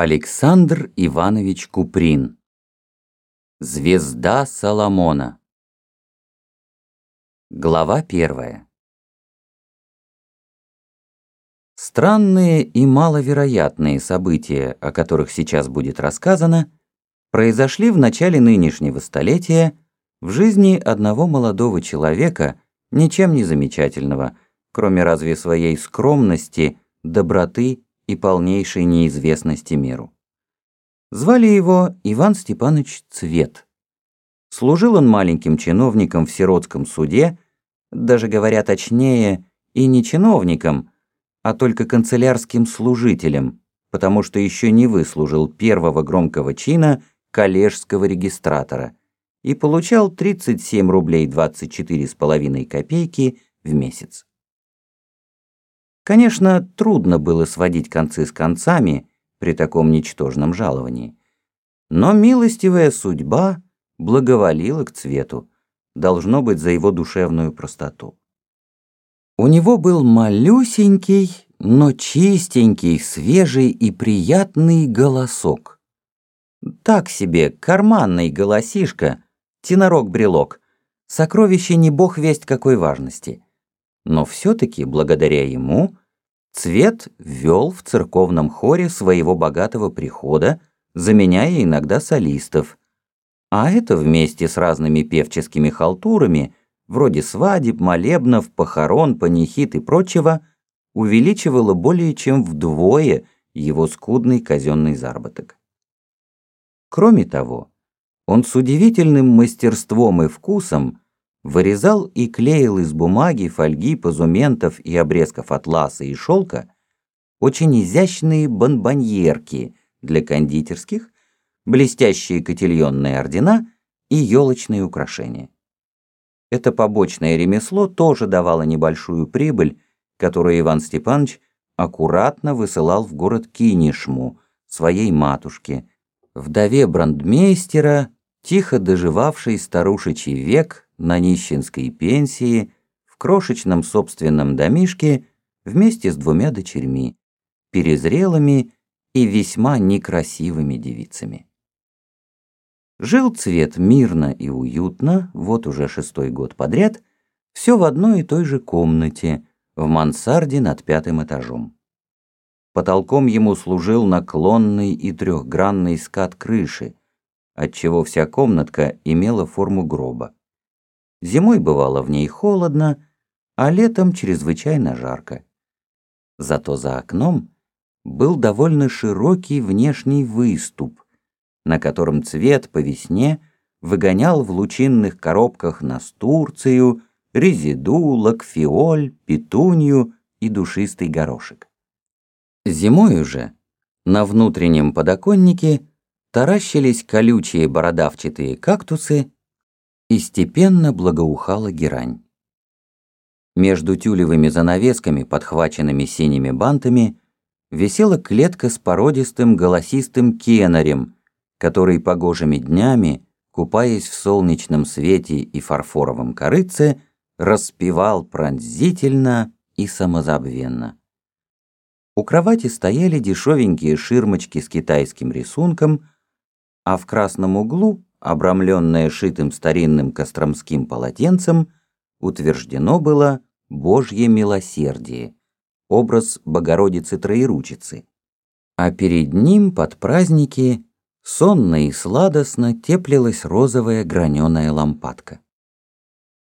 Александр Иванович Куприн. Звезда Соломона. Глава первая. Странные и маловероятные события, о которых сейчас будет рассказано, произошли в начале нынешнего столетия в жизни одного молодого человека, ничем не замечательного, кроме разве своей скромности, доброты и полнейшей неизвестности миру. Звали его Иван Степанович Цвет. Служил он маленьким чиновником в сиротском суде, даже говоря точнее, и не чиновником, а только канцелярским служителем, потому что еще не выслужил первого громкого чина коллежского регистратора и получал 37 рублей 24 с половиной копейки в месяц. Конечно, трудно было сводить концы с концами при таком ничтожном жаловании. Но милостивая судьба благоволила к цвету, должно быть за его душевную простоту. У него был малюсенький, но чистенький, свежий и приятный голосок. Так себе, карманный голосишка, тенорок-брелок, сокровище не бог весть какой важности. Но все-таки, благодаря ему, Цвет ввел в церковном хоре своего богатого прихода, заменяя иногда солистов. А это вместе с разными певческими халтурами, вроде свадеб, молебнов, похорон, панихид и прочего, увеличивало более чем вдвое его скудный казенный заработок. Кроме того, он с удивительным мастерством и вкусом вырезал и клеил из бумаги, фольги, позументов и обрезков атласа и шелка очень изящные бонбоньерки для кондитерских, блестящие котельонные ордена и елочные украшения. Это побочное ремесло тоже давало небольшую прибыль, которую Иван Степанович аккуратно высылал в город Кинешму, своей матушке, вдове брандмейстера, тихо доживавшей старушечий век на нищенской пенсии, в крошечном собственном домишке вместе с двумя дочерьми, перезрелыми и весьма некрасивыми девицами. Жил цвет мирно и уютно, вот уже шестой год подряд, все в одной и той же комнате, в мансарде над пятым этажом. Потолком ему служил наклонный и трехгранный скат крыши, отчего вся комнатка имела форму гроба. Зимой бывало в ней холодно, а летом чрезвычайно жарко. Зато за окном был довольно широкий внешний выступ, на котором цвет по весне выгонял в лучинных коробках настурцию, резиду, лакфиоль, петунью и душистый горошек. Зимой уже на внутреннем подоконнике таращились колючие бородавчатые кактусы и степенно благоухала герань. Между тюлевыми занавесками, подхваченными синими бантами, висела клетка с породистым голосистым кенарем, который погожими днями, купаясь в солнечном свете и фарфоровом корыце, распевал пронзительно и самозабвенно. У кровати стояли дешевенькие ширмочки с китайским рисунком, а в красном углу обрамленное шитым старинным костромским полотенцем, утверждено было Божье милосердие, образ Богородицы Троеручицы. А перед ним под праздники сонно и сладостно теплилась розовая граненая лампадка.